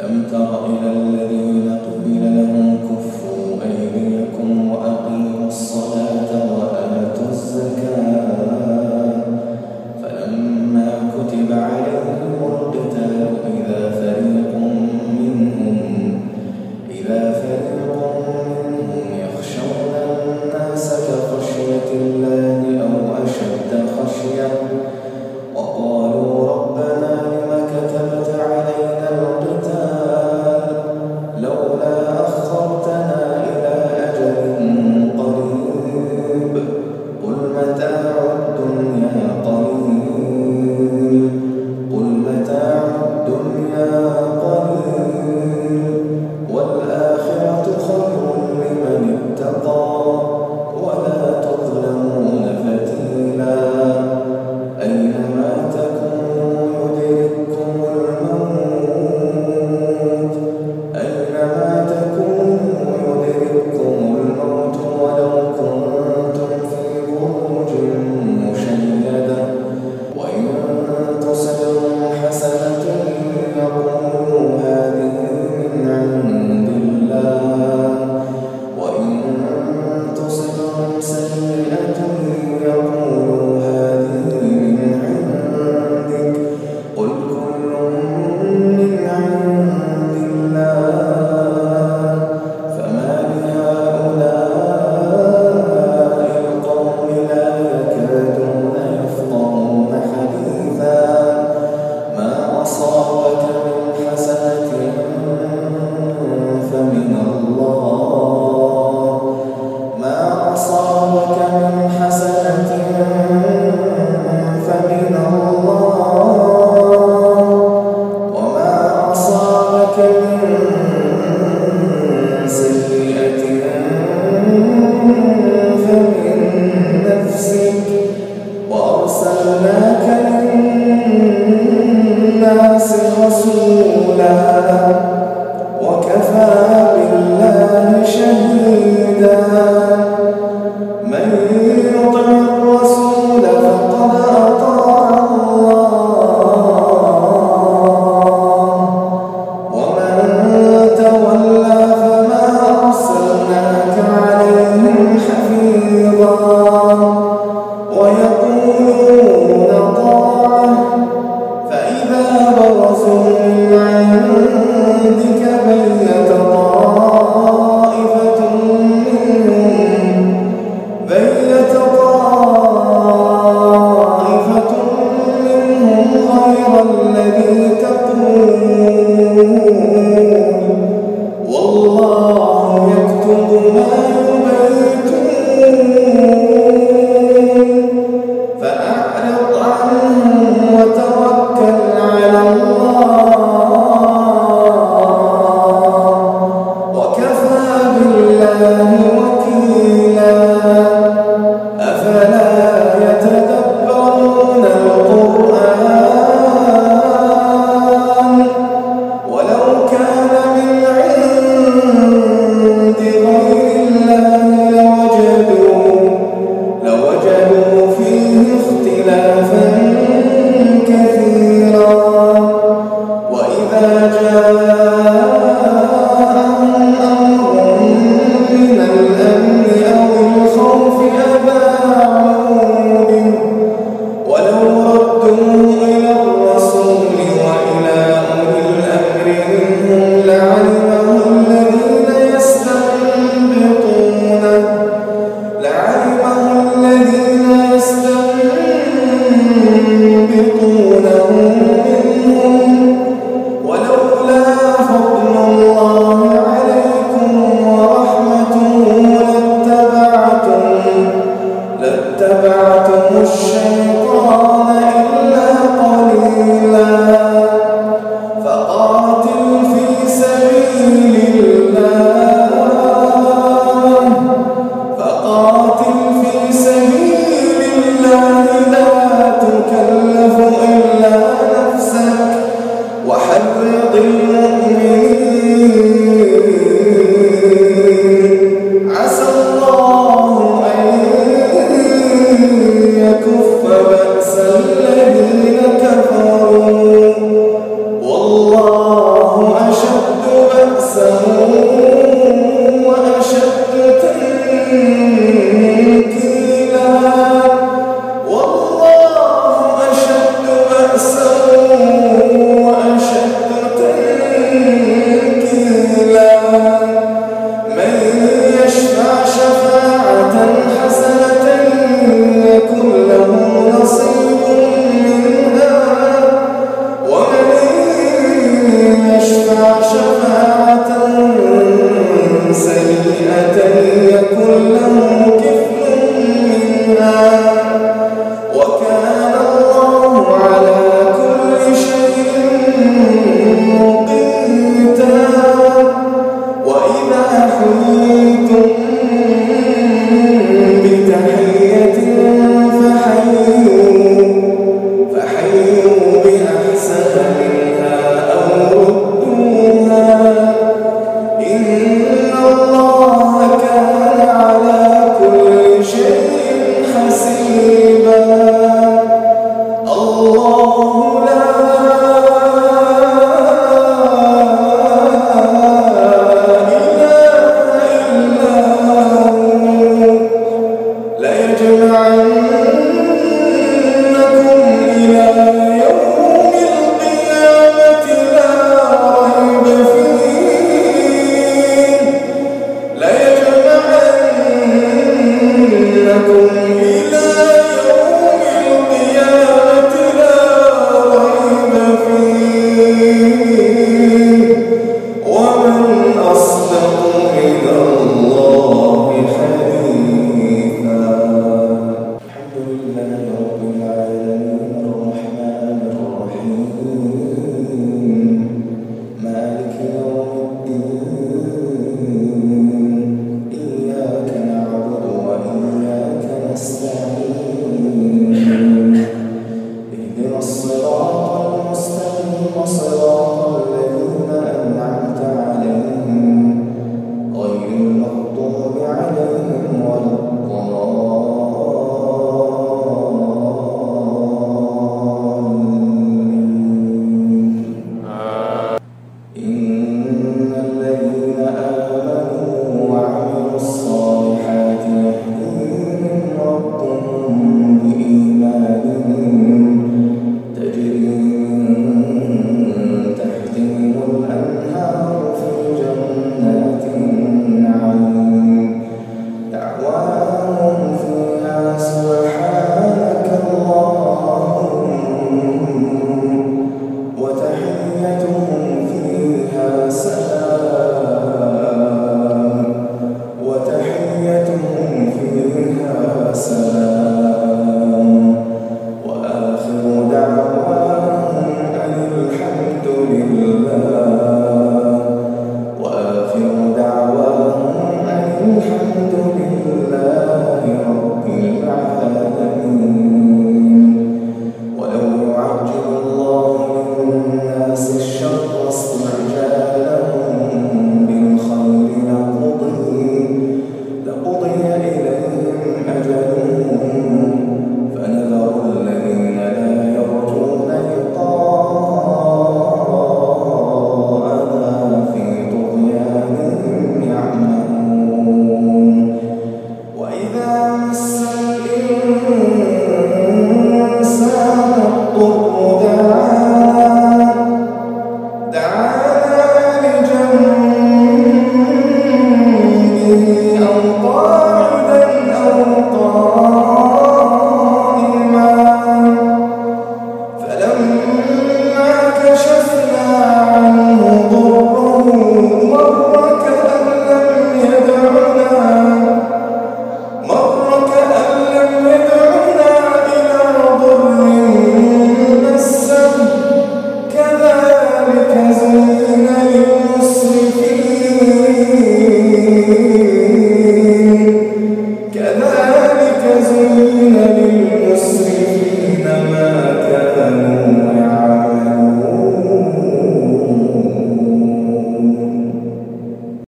ألم تر إلى الذي تقوى